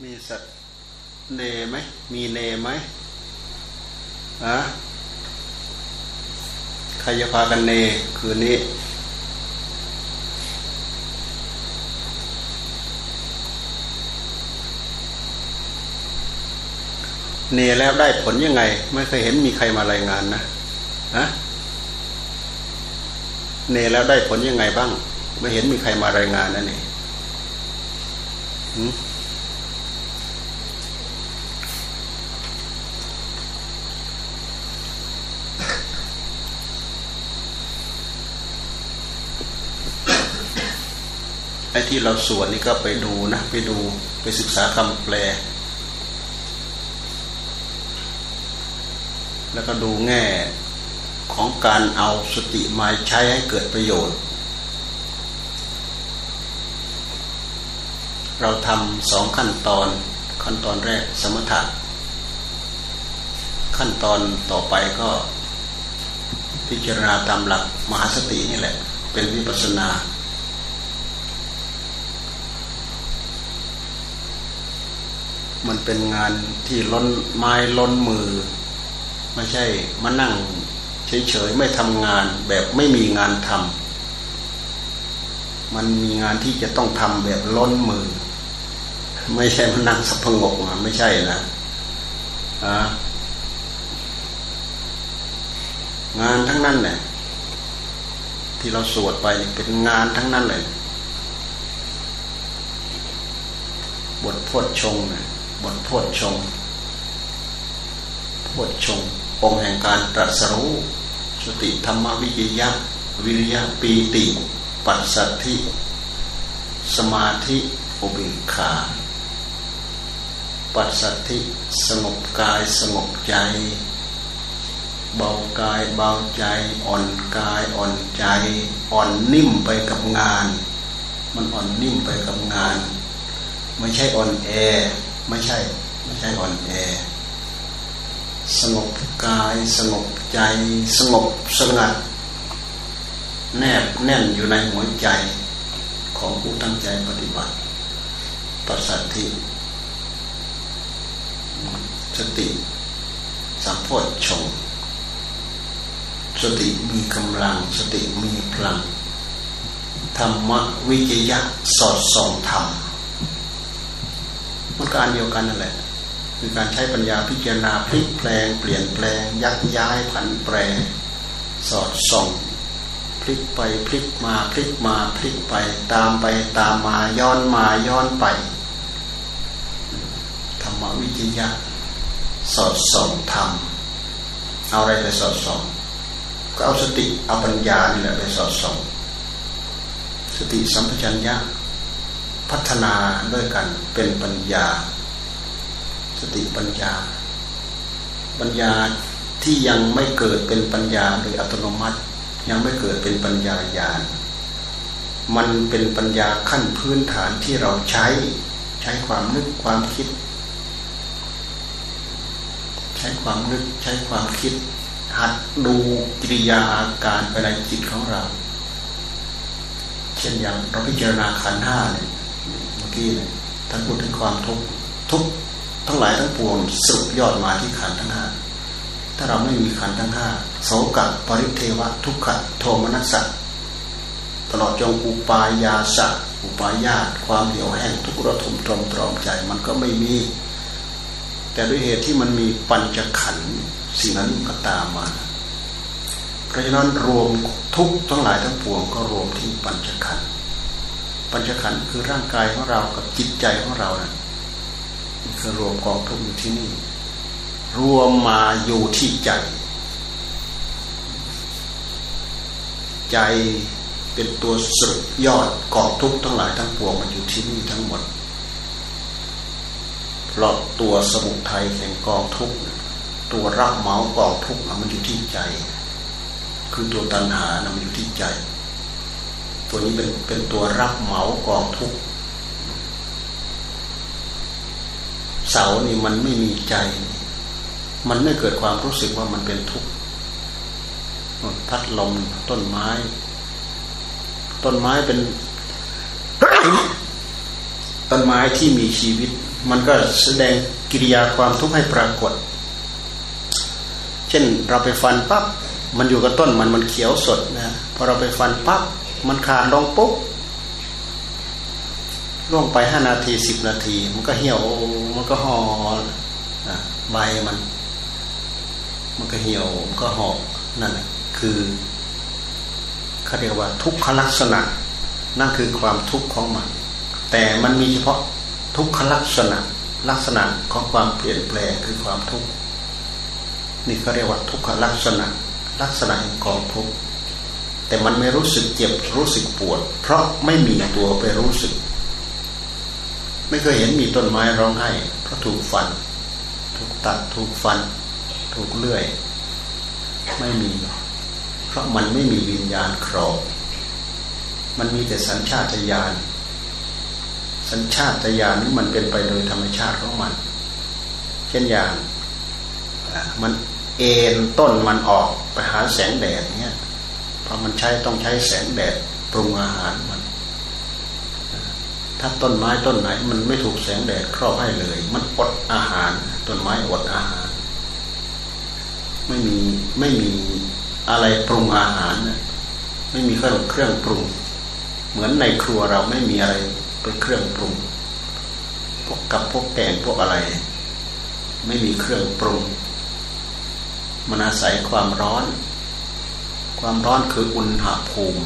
มีสัตว์เนไหมมีเนไหมฮะใครจะพากันเนคืนนี้เนแล้วได้ผลยังไง ไม่เคยเห็นมีใครมารายงานนะฮะเนแล้วได้ผลยังไงบ้าง ไม่เห็นมีใครมารายงานนะนี่ ที่เราสวดนี่ก็ไปดูนะ ไปดูไปศึกษาคำแปล แล้วก็ดูแง่ของการเอาสติมาใช้ให้เกิดประโยชน์ เราทำสองขั้นตอน ขั้นตอนแรกสมถะขั้นตอนต่อไปก็พิจารณาตามหลักมหาสตินี่แหละ เป็นวิปัสสนา มันเป็นงานที่ล้นไม้ล้นมือ ไม่ใช่มานั่งเฉยๆไม่ทำงานแบบไม่มีงานทำมันมีงานที่จะต้องทำแบบล้นมือ ไม่ใช่มานั่งสับมาไม่ใช่นะอะงานทั้งนั้นเนี่ยที่เราสวดไปเป็นงานทั้งนั้นเลยบทพดชงเนี่ย บทพดชงพดชงองค์แห่งการตรัสรู้ สติธรรมวิจยะวิริยะปีติ ปัสสัทธิ สมาธิอุเบกขา ปัสสัทธิสงบกายสงบใจ เบากายเบาใจอ่อนกายอ่อนใจ อ่อนนิ่มไปกับงาน มันอ่อนนิ่มไปกับงาน ไม่ใช่อ่อนแอ ไม่ใช่ ไม่ใช่อ่อนแอ สงบกายสงบใจ สงบสงัด แนบแน่นอยู่ในหัวใจของผู้ตั้งใจปฏิบัติปัสสัทธิสติสัมโพธชงสติมีกำลัง สติมีพลัง ธรรมวิจยะสอดส่องธรรม มันการเดียวกันนั่นแหละคือการใช้ปัญญาพิจารณาพลิกแปลง เปลี่ยนแปลง ยักย้ายผันแปร สอดส่องพลิกไปพลิกมาพลิกมาพลิกไป ตามไปตามมาย้อนมาย้อนไปธรรมวิจยะสอดส่องธรรมเอาอะไรไปสอดส่อง ก็เอาสติเอาปัญญานี่แหละไปสอดส่อง สติสัมปชัญญะ พัฒนาด้วยกันเป็นปัญญา สติปัญญา ปัญญาที่ยังไม่เกิดเป็นปัญญาโดยอัตโนมัติ ยังไม่เกิดเป็นปัญญาญาณมันเป็นปัญญาขั้นพื้นฐานที่เราใช้ใช้ความนึกความคิด ใช้ความนึกใช้ความคิด หัดดูกิริยาอาการภายในจิตของเรา เช่นอย่างเราพิจารณาขันห้าเนี่ย เมื่อกี้เนี่ยท่านพูดถึงความทุกข์ทุกทั้งหลายทั้งปวงสรุปยอดมาที่ขันทั้งห้าถ้าเราไม่มีขันทั้งห้าโสกะปริเทวะ ทุกขะโทมนัสสะตลอดจงอุปายาสะอุปายาตความเหี่ยวแห้งทุกระทมตรมตรอมใจมันก็ไม่มี แต่ด้วยเหตุที่มันมีปัญจขันธ์สิ่งนั้นก็ตามมาเพราะฉะนั้นรวมทุกทั้งหลายทั้งปวงก็รวมที่ปัญจขันธ์ ปัญจขันธ์คือร่างกายของเรากับจิตใจของเรานะ่ะคือรวมกองทุกอยู่ที่นี่ รวมมาอยู่ที่ใจ ใจเป็นตัวสรุปยอดกองทุกทั้งหลายทั้งปวงมันอยู่ที่นี่ทั้งหมดเพราะตัวสมุทัยแห่งกองทุกตัวรับเหมากองทุกมันอยู่ที่ใจ คือตัวตัณหานะมันอยู่ที่ใจ ตัวนี้เป็นเป็นตัวรับเหมากองทุกเสานี่มันไม่มีใจ มันไม่เกิดความรู้สึกว่ามันเป็นทุกข์พัดลมต้นไม้ ต้นไม้เป็น ต้นไม้ที่มีชีวิต มันก็แสดงกิริยาความทุกข์ให้ปรากฏ เช่นเราไปฟันปั๊บมันอยู่กับต้นมันมันเขียวสดนะพอเราไปฟันปั๊บ มันขาดลงปุ๊บล่วงไปห้านาทีสิบนาที มันก็เหี่ยว มันก็ห่อใบมัน มันก็เหี่ยว มันก็ห่อนั่นคือเขาเรียกว่า ทุกขลักษณะ นั่นคือความทุกข์ของมัน แต่มันมีเฉพาะทุกขลักษณะ ลักษณะของความเปลี่ยนแปลงคือความทุกข์นี่เขาเรียกว่าทุกขลักษณะ ลักษณะแห่งกองทุกข์ แต่มันไม่รู้สึกเจ็บรู้สึกปวด เพราะไม่มีตัวไปรู้สึก ไม่เคยเห็นมีต้นไม้ร้องไห้เพราะถูกฟัน ถูกตัดถูกฟัน ถูกเลื่อย ไม่มี เพราะมันไม่มีวิญญาณครองมันมีแต่สัญชาตญาณสัญชาตญาณนี่มันเป็นไปโดยธรรมชาติของมัน เช่นอย่างมันเอ็นต้นมันออกไปหาแสงแดดเนี้ย ราะมันใช้ต้องใช้แสงแดดปรุงอาหารมัน ถ้าต้นไม้ต้นไหน มันไม่ถูกแสงแดดครอบให้เลย มันอดอาหาร ต้นไม้อดอาหาร ไม่มีไม่มีอะไรปรุงอาหารนะไม่มีเครื่องเครื่องปรุง เหมือนในครัวเราไม่มีอะไรเป็นเครื่องปรุงพวกกับพวกแกงพวกอะไร ไม่มีเครื่องปรุงมันอาศัยความร้อน ความร้อนคืออุณหภูมิ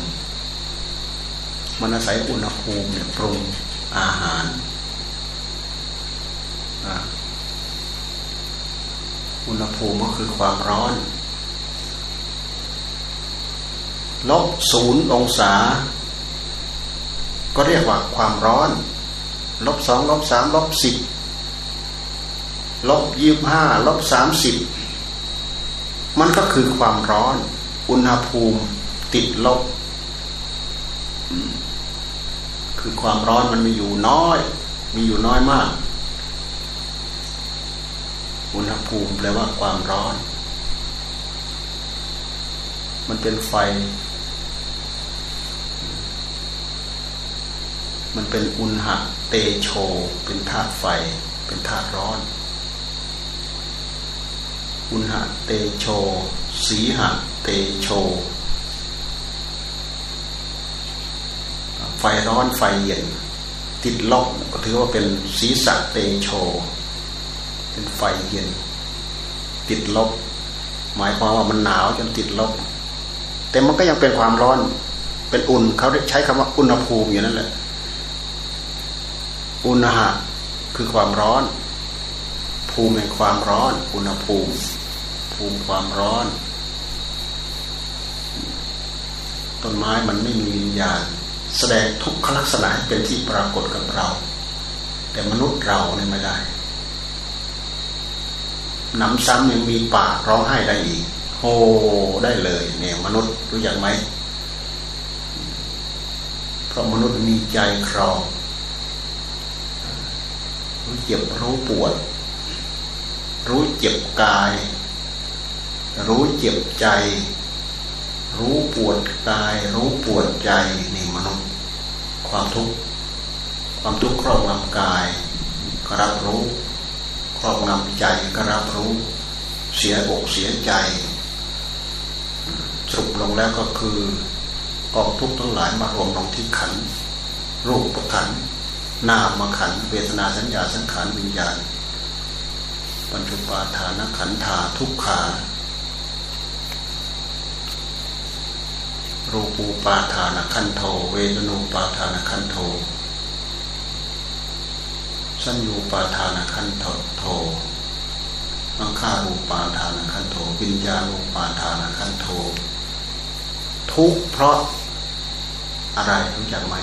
มันอาศัยอุณหภูมิเนี่ยปรุงอาหาร อุณหภูมิก็คือความร้อน ลบศูนย์องศา ก็เรียกว่าความร้อน ลบสองลบสามลบสิบลบยี่บห้าลบสามสิบมันก็คือความร้อน อุณหภูมิติดลบ คือความร้อนมันมีอยู่น้อย มีอยู่น้อยมาก อุณหภูมิแปลว่าความร้อน มันเป็นไฟ มันเป็นอุณหะเตโช เป็นธาตุไฟ เป็นธาตุร้อน อุณหะเตโช สีหะเตโช ไฟร้อนไฟเย็น ติดลบก็ถือว่าเป็นสีสัเตโช เป็นไฟเย็น ติดลบ หมายความว่ามันหนาวจนติดลบ แต่มันก็ยังเป็นความร้อน เป็นอุ่นเขาใช้คำว่าอุณหภูมิอย่างนั้นแหละ อุณหะคือความร้อน ภูมิแห่งความร้อน อุณหภูมิ ภูมิความร้อน ต้นไม้มันไม่มีวิญญาณ แสดงทุกขลักษณะให้เป็นที่ปรากฏกับเรา แต่มนุษย์เราเนี่ยไม่ได้น้ำซ้ำยังมีปากร้องไห้ได้อีกโฮได้เลยเนี่ยมนุษย์รู้อย่างไหมเพราะมนุษย์มีใจครองรู้เจ็บรู้ปวด รู้เจ็บกาย รู้เจ็บใจ รู้ปวดกาย รู้ปวดใจนี่มนุษย์ ความทุกข์ความทุกข์ครอบงำกายก็รับรู้ ครอบงำใจก็รับรู้ เสียอกเสียใจสรุปลงแล้วก็คือกองทุกข์ทั้งหลายมารวมลงที่ขัน รูปประขันนามขันเวทนาสัญญาสังขารวิญญาณ ปัญจุปาทานขันธาทุกขา รูปูปาทานขันโทเวทนูปาทานขันโทสัญญูปาทานขันโทโทมังคารูปาทานขันโทวิญญาณูปาทานขันโท ทุกเพราะอะไรรู้จักไหม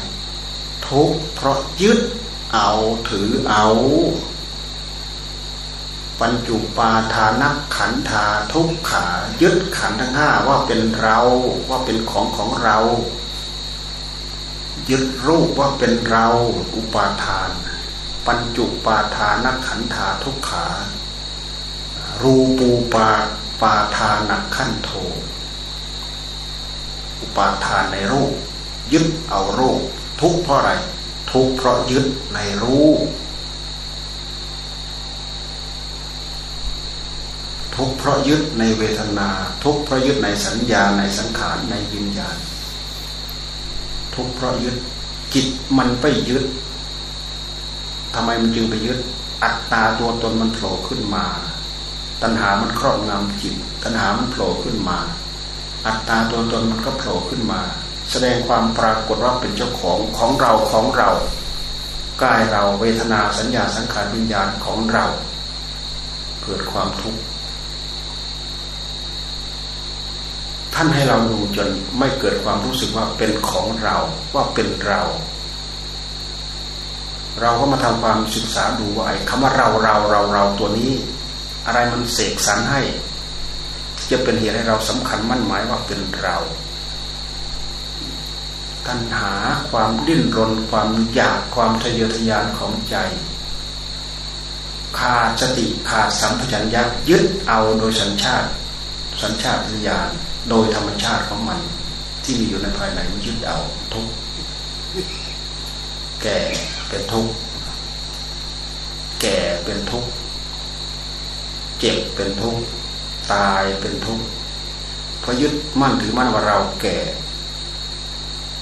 ทุกเพราะยึดเอาถือเอา ปัญจุปาทานักขันธาทุกขา ยึดขันทั้งห้าว่าเป็นเราว่าเป็นของของเรา ยึดรูปว่าเป็นเรา อุปาทาน ปัญจุปาทานักขันธาทุกขา รูปูปาปาทานักขันโท อุปาทานในรูป ยึดเอารูป ทุกเพราะอะไร ทุกเพราะยึดในรู้ ทุกข์เพราะยึดในเวทนา ทุกข์เพราะยึดในสัญญาในสังขารในวิญญาณ ทุกข์เพราะยึดจิตมันไปยึดทำไมมันจึงไปยึด อัตตาตัวตนมันโผล่ขึ้นมา ตัณหามันครอบงำจิต ตัณหามันโผล่ขึ้นมา อัตตาตัวตนมันก็โผล่ขึ้นมา แสดงความปรากฏว่าเป็นเจ้าของของเราของเรากายเราเวทนาสัญญาสังขารวิญญาณของเรา เกิดความทุกข์ ท่านให้เราดูจนไม่เกิดความรู้สึกว่าเป็นของเราว่าเป็นเรา เราก็มาทำความศึกษาดูว่าไอ้คำว่าเราเราเราเราตัวนี้ อะไรมันเสกสรรให้ จะเป็นเหตุให้เราสำคัญมั่นหมายว่าเป็นเราตัณหาความดิ้นรนความอยากความทะเยอทะยานของใจขาดสติขาดสัมผัสัญญายึดเอาโดยสัญชาติ สัญชาติญาณ โดยธรรมชาติของมัน ที่มีอยู่ในภายในมันยึดเอาทุกแก่เป็นทุกแก่เป็นทุกเจ็บเป็นทุกตายเป็นทุกเพราะยึดมั่นถือมั่นว่าเราแก่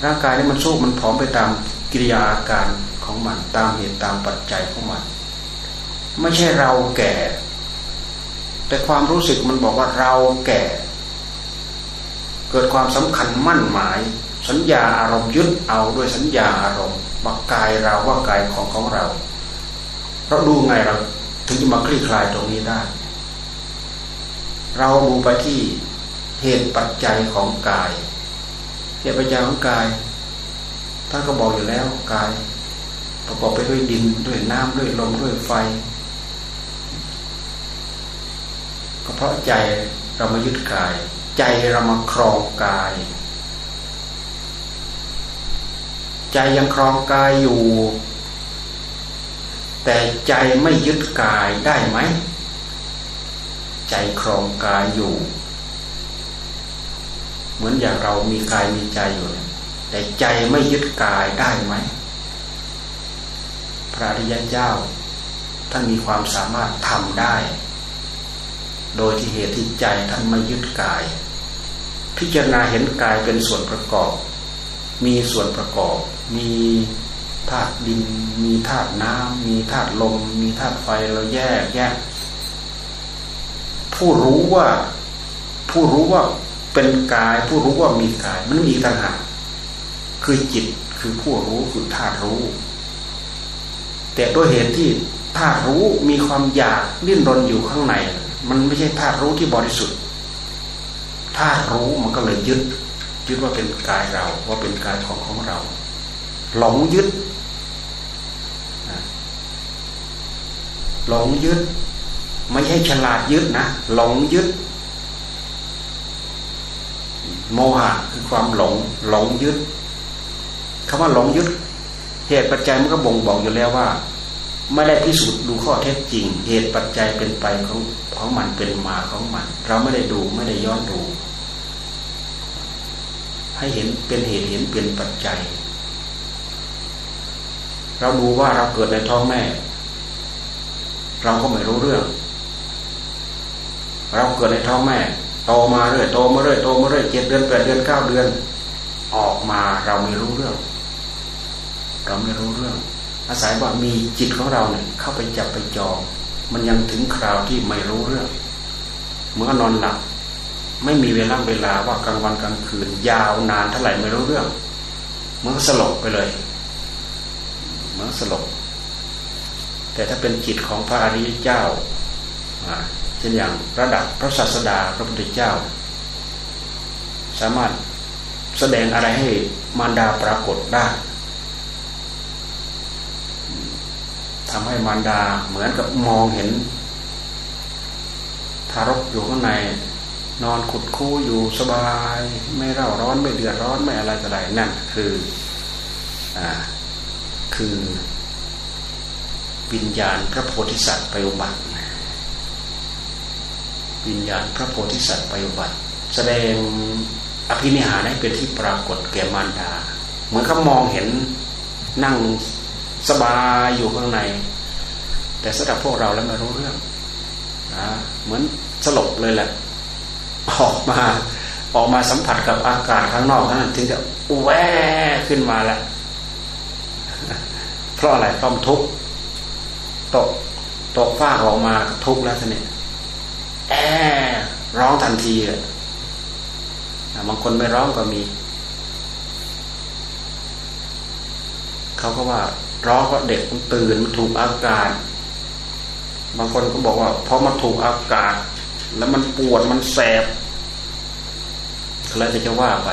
ร่างกายนี่มันสู้มันผอมไปตามกิริยาอาการของมันตามเหตุตามปัจจัยของมัน ไม่ใช่เราแก่ แต่ความรู้สึกมันบอกว่าเราแก่ เกิดความสำคัญมั่นหมาย สัญญาอารมณ์ยึดเอาด้วยสัญญาอารมณ์ว่ากายเราว่ากายของของเราเราดูไงเราถึงจะมาคลี่คลายตรงนี้ได้ เราดูไปที่เหตุปัจจัยของกายเหตุปัจจัยของกายท่านก็บอกอยู่แล้วกาย ประกอบไปด้วยดินด้วยน้ำด้วยลมด้วยไฟ ก็เพราะใจเรามายึดกาย ใจเรามาครองกาย ใจยังครองกายอยู่ แต่ใจไม่ยึดกายได้ไหม ใจครองกายอยู่ เหมือนอย่างเรามีกายมีใจอยู่ แต่ใจไม่ยึดกายได้ไหม พระริยเจ้า ท่านมีความสามารถทำได้โดยที่เหตุที่ใจท่านไม่ยึดกาย พิจารณาเห็นกายเป็นส่วนประกอบ มีส่วนประกอบ มีธาตุดิน มีธาตุน้ำมีธาตุลม มีธาตุไฟเราแยกแยก ผู้รู้ว่า ผู้รู้ว่าเป็นกาย ผู้รู้ว่ามีกาย มันมีต่างหากคือจิตคือผู้รู้คือธาตุรู้ แต่ด้วยเหตุที่ธาตุรู้มีความอยากดิ้นรนอยู่ข้างใน มันไม่ใช่ธาตุรู้ที่บริสุทธิ์ ถ้ารู้มันก็เลยยึด ยึดว่าเป็นกายเรา ว่าเป็นกายของของเรา หลงยึดหลงยึด ไม่ใช่ฉลาดยึดนะหลงยึด โมหะคือความหลง หลงยึดคำว่าหลงยึด เหตุปัจจัยมันก็บ่งบอกอยู่แล้วว่า ไม่ได้พิสูจน์ดูข้อเท็จจริง เหตุปัจจัยเป็นไปของ ของมันเป็นมาของมัน เราไม่ได้ดูไม่ได้ย้อนดู ให้เห็นเป็นเหตุเห็นเป็นปัจจัย เราดูว่าเราเกิดในท้องแม่ เราก็ไม่รู้เรื่อง เราเกิดในท้องแม่โตมาเรื่อยโตมาเรื่อยโตมาเรื่อยเจ็ดเดือนแปดเดือนเก้าเดือน ออกมาเราไม่รู้เรื่อง เราไม่รู้เรื่อง อาศัยว่ามีจิตของเราเนี่ยเข้าไปจับไปจอง มันยังถึงคราวที่ไม่รู้เรื่อง เมื่อนอนหลับไม่มีเวลาเวลาว่ากลางวันกลางคืน ยาวนานเท่าไหร่ไม่รู้เรื่องเมันก็สลบไปเลยเมันสลบแต่ถ้าเป็นจิตของพระอริยเจ้าเช่นอย่างระดับพระศาสดาพระพุทธเจ้า สามารถแสดงอะไรให้มารดาปรากฏได้ ทำให้มารดาเหมือนกับมองเห็น ทารกอยู่ข้างใน นอนขุดคู่อยู่สบาย ไม่เร่าร้อนไม่เดือดร้อนไม่อะไรอะไรนั่นคืออ่าคือวิญญาณพระโพธิสัตว์ไปอุบัติวิญญาณพระโพธิสัตว์ไปอุบัติ แสดงอภินิหารให้เป็นที่ปรากฏแก่มารดา เหมือนเขามองเห็นนั่ง สบายอยู่ข้างใน แต่สำหรับพวกเราแล้วไม่รู้เรื่องนะเหมือนสลบเลยแหละ ออกมาออกมาสัมผัสกับอากาศข้างนอกนั้นถึงจะแวขึ้นมาแล้วเพราะอะไรเพราะมันทุกข์ตกตกฟ้าออกมาทุกข์แล้วท่านเนี่ยแอร้องทันทีเลยบางคนไม่ร้องก็มี เขาก็ว่า ร้องก็เด็กมันตื่นมันถูกอากาศ บางคนก็บอกว่าเพราะมันถูกอากาศ แล้วมันปวดมันแสบแล้วจะจะว่าไป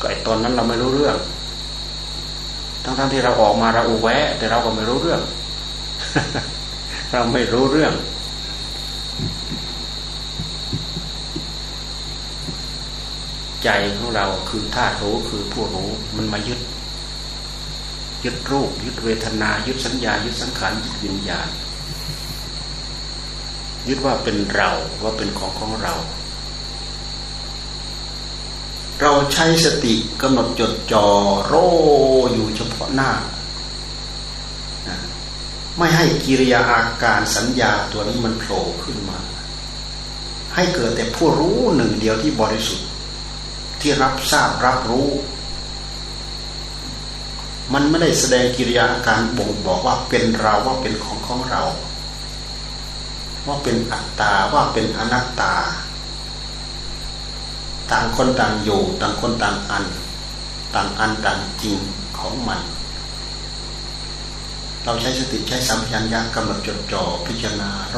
ก็ไอตอนนั้นเราไม่รู้เรื่อง ทั้งๆทที่เราออกมาเราอุแวะ แต่เราก็ไม่รู้เรื่อง เราไม่รู้เรื่อง ใจของเราคือธาตุรู้คือผู้รู้มันมายึด ยึดรูป ยึดเวทนา ยึดสัญญา ยึดสังขารยึดวิญญาณ ยึดว่าเป็นเราว่าเป็นของของเรา เราใช้สติกำหนดจดจ่อโรอยู่เฉพาะหน้า ไม่ให้กิริยาอาการสัญญาตัวนี้มันโผล่ขึ้นมา ให้เกิดแต่ผู้รู้หนึ่งเดียวที่บริสุทธิ์ที่รับทราบรับรู้ มันไม่ได้แสดงกิริยาอาการบ่งบอกว่าเป็นเราว่าเป็นของของเรา ว่าเป็นอัตตาว่าเป็นอนัตตา ต่างคนต่างอยู่ ต่างคนต่างอัน ต่างอันต่างจริงของมัน เราใช้สติใช้สัมผัสยากำหนดจดจ่อพิจารณาโร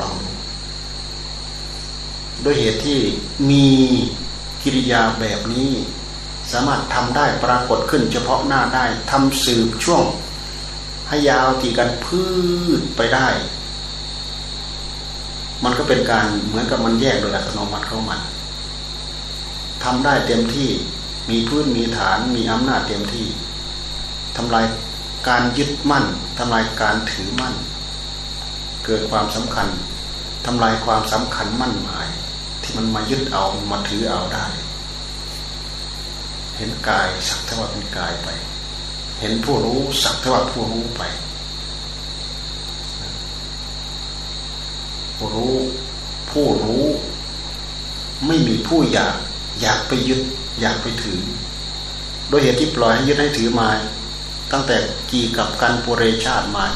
ลองด้วยเหตุที่มีกิริยาแบบนี้ สามารถทำได้ปรากฏขึ้นเฉพาะหน้าได้ทำสืบช่วง ให้ยาวตีกันพืชไปได้ มันก็เป็นการเหมือนกับมันแยกโดยอัตโนมัติเข้ามันทำได้เต็มที่มีพื้นมีฐานมีอำนาจเต็มที่ทำลายการยึดมั่นทำลายการถือมั่น เกิดความสำคัญทำลายความสำคัญมั่นหมาย ที่มันมายึดเอามาถือเอาได้ เห็นกายสักเท่าว่าเป็นกายไป เห็นผู้รู้สักเท่าว่าผู้รู้ไป ผู้รู้ ผู้รู้ ไม่มีผู้อยาก อยากไปยึด อยากไปถือ โดยเหตุที่ปล่อยให้ยึดให้ถือมา ตั้งแต่กี่กับกันปุเรชาติมา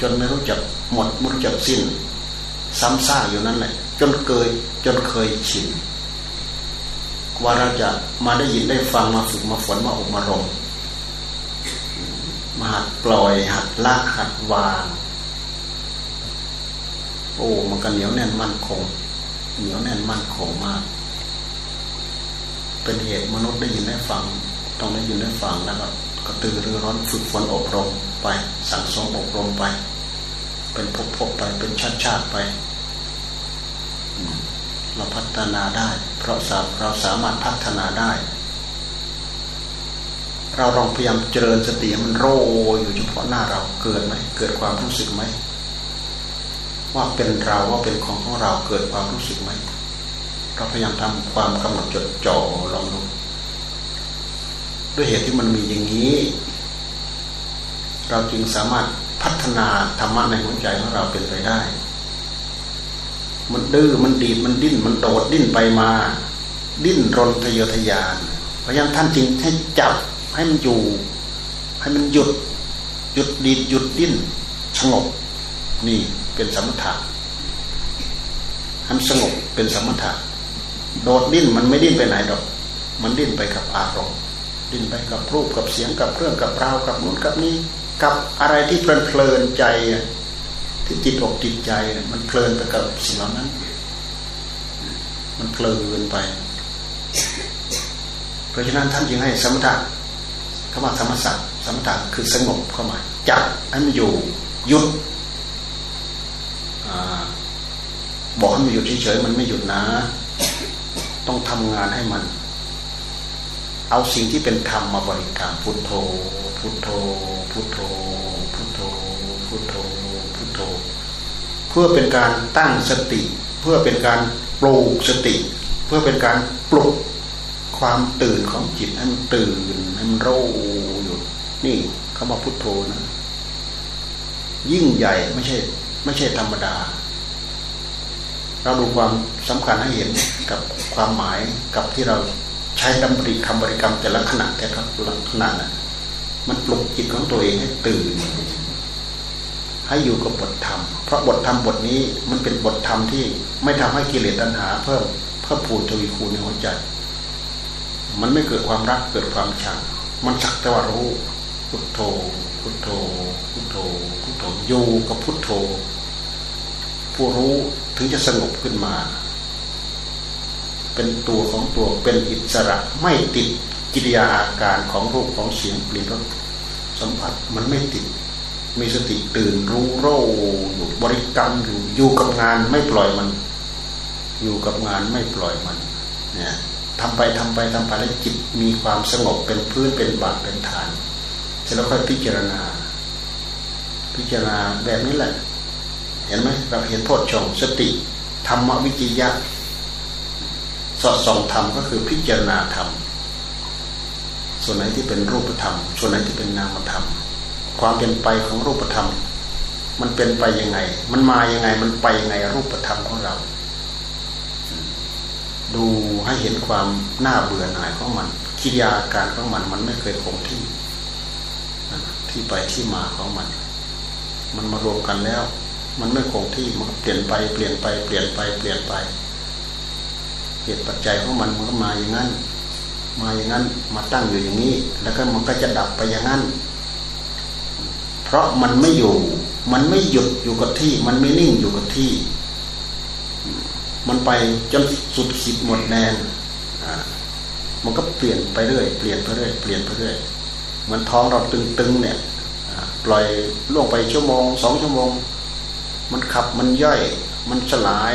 จนไม่รู้จักหมดไม่รู้จักสิ้น ซ้ำซากอยู่นั่นแหละ จนเกิดจนเคยชิน ว่าเราจะมาได้ยินได้ฟังมาฝึกมาฝนมาอบมารมมาหัดปล่อยหัดละหัดวาง โอ้มันก็เหนียวแน่นมั่นคง เหนียวแน่นมั่นคงมาก เป็นเหตุมนุษย์ได้ยินได้ฟัง ต้องได้ยินได้ฟังแล้วก็กระตือรือร้อนฝึกฝนอบรมไป สั่งสมอบรมไป เป็นพบพบไปเป็นชาติชาติไป เราพัฒนาได้ เพราะเราสามารถพัฒนาได้ เราลองพยายามเจริญสติมันโรยอยู่เฉพาะหน้าเราเกิดไหมเกิดความรู้สึกไหมว่าเป็นเราว่าเป็นของของเราเกิดความรู้สึกไหมเราพยายามทำความกำหนดจดจ่อลองดูด้วยเหตุที่มันมีอย่างนี้ เราจึงสามารถพัฒนาธรรมะในหัวใจของเราเป็นไปได้ มันดื้อมันดีดมันดิ้น มันโดดดิ้นไปมา ดิ้นรนทะเยอทะยานเพราะฉะนั้นท่านจึงให้จับให้มันอยู่ ให้มันหยุด หยุดดีดหยุดดิ้น สงบ นี่เป็นสมถะทำสงบเป็นสมถะโดดดิ้นมันไม่ดิ้นไปไหนดอก มันดิ้นไปกับอารมณ์ดิ้นไปกับรูปกับเสียงกับเรื่องกับราวกับนู้นกับนี้ กับอะไรที่เพลินเพลินใจ ที่ติดอกติดใจมันเพลินไปกับสิ่งเหล่านั้น มันเพลินไป เพราะฉะนั้นท่านจึงให้สมถะคำว่าสมสัตสมถะคือสงบเข้ามาจับให้มันอยู่หยุดบอกให้มันหยุดเฉยๆมันไม่หยุดนะ ต้องทำงานให้มัน เอาสิ่งที่เป็นธรรมมาบริกรรมพุทโธ พุทโธ พุทโธ พุทโธ พุทโธ เพื่อเป็นการตั้งสติ เพื่อเป็นการปลูกสติ เพื่อเป็นการปลุกความตื่นของจิตให้มันตื่นให้มันรู้อยู่ นี่คำว่าพุทโธนะ ยิ่งใหญ่ไม่ใช่ ไม่ใช่ธรรมดา เราดูความสำคัญให้เห็นกับความหมายกับที่เราใช้ดำริคำบริกรรมแต่ละขณะแต่ละขณะนะมันปลุกจิตของตัวเองให้ตื่น ให้อยู่กับบทธรรม เพราะบทธรรมบทนี้มันเป็นบทธรรมที่ไม่ทำให้กิเลสตัณหา เพิ่มเพิ่มพูนทวีคูณในหัวใจ มันไม่เกิดความรักเกิดความชัง มันสักแต่ว่ารู้พุทโธพุทโธพุทโธพุทโธอยู่กับพุทโธ ผู้รู้ถึงจะสงบขึ้นมา เป็นตัวของตัวเป็นอิสระไม่ติดกิริยาอาการของรูปของเสียงกลิ่นรสสัมผัสมันไม่ติด มีสติตื่นรู้โรอยู่บริกรรมอยู่อยู่กับงานไม่ปล่อยมัน อยู่กับงานไม่ปล่อยมันเนี่ยทำไปทำไปทำไปแล้วจิตมีความสงบเป็นพื้นเป็นบาดเป็นฐานเสร็จแล้วค่อยพิจารณา พิจารณาแบบนี้แหละ เห็นไหมเราเห็นโพชฌงสติธรรมวิจิยะสอดส่องธรรมก็คือพิจารณาธรรมส่วนไหนที่เป็นรูปธรรม ส่วนไหนที่เป็นนามธรรม ความเป็นไปของรูปธรรม มันเป็นไปยังไง มันมายังไง มันไปยังไงรูปธรรมของเรา ดูให้เห็นความน่าเบื่อหน่ายของมันกิริยาการของมัน มันไม่เคยคงที่ ที่ไปที่มาของมัน มันมารวมกันแล้ว มันไม่คงที่มันเปลี่ยนไปเปลี่ยนไปเปลี่ยนไปเปลี่ยนไปเหตุปัจจัยของมันมันก็มาอย่างนั้น มาอย่างนั้น มาตั้งอยู่อย่างนี้ แล้วก็มันก็จะดับไปอย่างนั้น ราะมันไม่อยู่ มันไม่หยุดอยู่กับที่ มันไม่นิ่งอยู่กับที่ มันไปจนสุดขีดหมดแดนมันก็เปลี่ยนไปเรื่อย เปลี่ยนไปเรื่อย เปลี่ยนไปเรื่อยมันท้องเราตึงๆเนี่ยปล่อยล่วงไปชั่วโมงสองชั่วโมง มันขับมันย่อย มันสลาย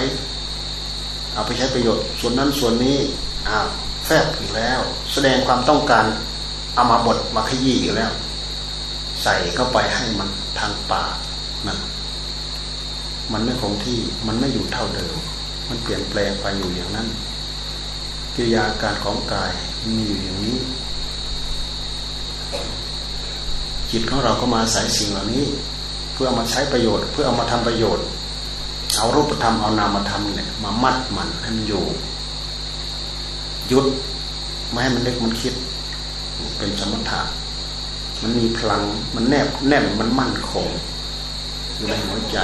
เอาไปใช้ประโยชน์ส่วนนั้นส่วนนี้อ้าวแฟบอีกแล้ว แสดงความต้องการเอามาบดมาขยี้อีกแล้ว ใส่เข้าไปให้มันทางปากนะมันไม่คงที่มันไม่อยู่เท่าเดิม มันเปลี่ยนแปลงไปอยู่อย่างนั้นกิริยาการของกายมีอยู่อย่างนี้ จิตของเราก็มาใส่สิ่งเหล่านี้ เพื่อามาใช้ประโยชน์ เพื่อเอามาทำประโยชน์ เอารูปธรรมเอานามธรรมเนี่ยมามัดมันให้มันอยู่ยุดไม่ให้มันเล็กมันคิด เป็นสมถะ มันมีพลัง มันแนบแน่น มันมั่นคง อยู่ในหัวใจ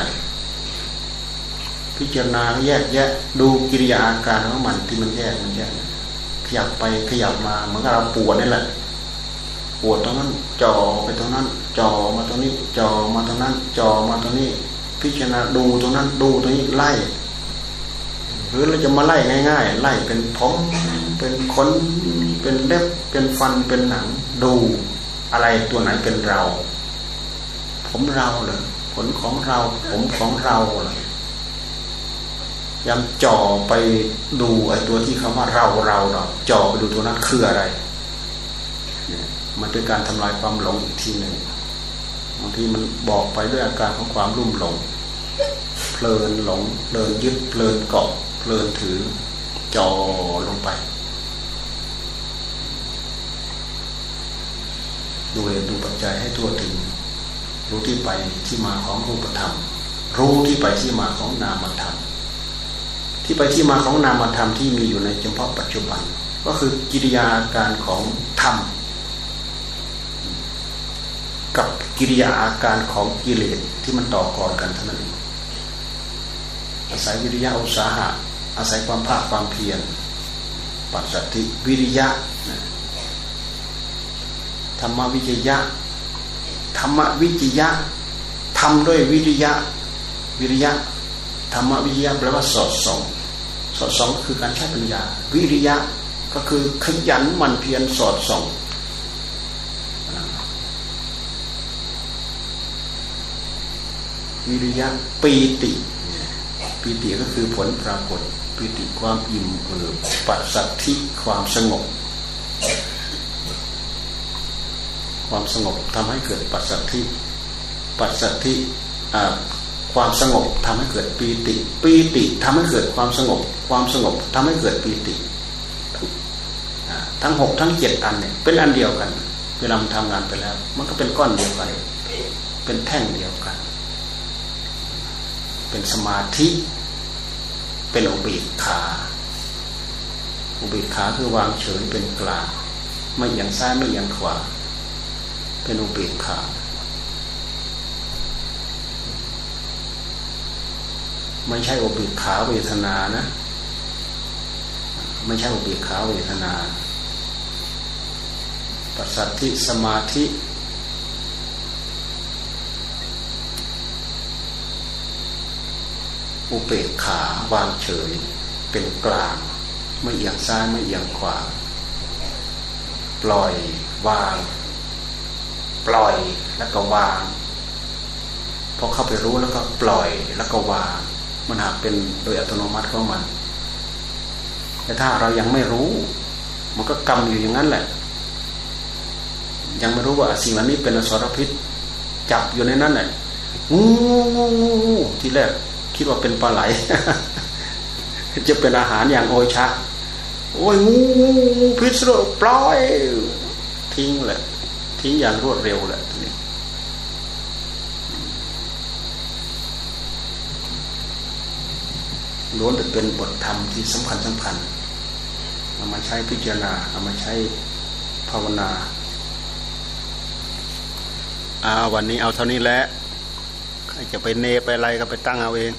พิจารณาแยกแยะ ดูกิริยาอาการของมันที่มันแยกมันแยกขยับไปขยับมาเหมือนกับเราปวดนี่แหละ ปวดตรงนั้นจ่อไปตรงนั้นจ่อมาตรงนี้จ่อมาตรงนั้นจ่อมาตรงนี้ พิจารณาดูตรงนั้นดูตรงนี้ไล่หรือเราจะมาไล่ง่ายๆ ไล่เป็นผมเป็นขนเป็นเล็บเป็นฟันเป็นหนังดู อะไรตัวไหนเป็นเรา ผมเราเลยขนของเรา ผมของเราเลยยำจ่อไปดูไอ้ตัวที่คำว่าเราเราเราจ่อไปดูตัวนั้นคืออะไรมันเป็นการทำลายความหลงอีกทีหนึ่งบางทีมันบอกไปด้วยอาการของความรุ่มหลง เพลินหลงเพลินยึดเพลินเกาะเพลินถือจ่อลงไป ดูเรียนดูปัจจัยให้ทั่วถึง รู้ที่ไปที่มาของรูปธรรม รู้ที่ไปที่มาของนามธรรม ที่ไปที่มาของนามธรรมที่มีอยู่ในเฉพาะปัจจุบัน ก็คือกิริยาการของธรรม กับกิริยาอาการของกิเลสที่มันต่อกรกันเท่านั้นเองอาศัยวิริยะอุตสาหะอาศัยความภาคความเพียรปัจสัตติวิริยะ ธรรมวิจยะ ธรรมวิจยะทำด้วยวิริยะ วิริยะ ธรรมวิจยะแปลว่าสอดส่อง สอดส่องคือการใช้ปัญญา วิริยะก็คือขยันมันเพียรสอดส่องวิริยะปีติปีติก็คือผลปรากฏปิติความอิ่มเอิบปัสสัทธิความสงบ ความสงบทำให้เกิดปัสสัทธิปัสสัทธิความสงบทำให้เกิดปีติ ปีติทำให้เกิดความสงบ ความสงบทำให้เกิดปีติทั้งหกทั้งเจ็ดอันเนี่ยเป็นอันเดียวกัน เวลามันทำงานไปแล้ว มันก็เป็นก้อนเดียวกัน เป็นแท่งเดียวกัน เป็นสมาธิเป็นอุเบกขาอุเบกขาคือวางเฉยเป็นกลางไม่อย่างซ้ายไม่อย่างขวา เป็นอุเบกขาไม่ใช่อุเบกขาเวทนานะ ไม่ใช่อุเบกขาเวทนาปัสสัทธิสมาธิอุเบกขาวางเฉย เป็นกลาง ไม่เอียงซ้ายไม่เอียงขวา ปล่อยวาง ปล่อยแล้วก็วางพอเข้าไปรู้แล้วก็ปล่อยแล้วก็วาง มันหากเป็นโดยอัตโนมัติของมัน แต่ถ้าเรายังไม่รู้ มันก็กำอยู่อย่างนั้นแหละ ยังไม่รู้ว่าสิ่งเหล่านี้เป็นอสรพิษ จับอยู่ในนั้นแหละงูงูงูที่แรกคิดว่าเป็นปลาไหล จะเป็นอาหารอย่างโอชะโอ้ยงูงูพิษโรปล่อย ทิ้งแหละ ทิ้งอย่างรวดเร็วแหละทีนี้ล้วนแต่เป็นบทธรรมที่สำคัญสำคัญเอามาใช้พิจารณาเอามาใช้ภาวนาอาวันนี้เอาเท่านี้แหละใครจะไปเนไปอะไรก็ไปตั้งเอาเอง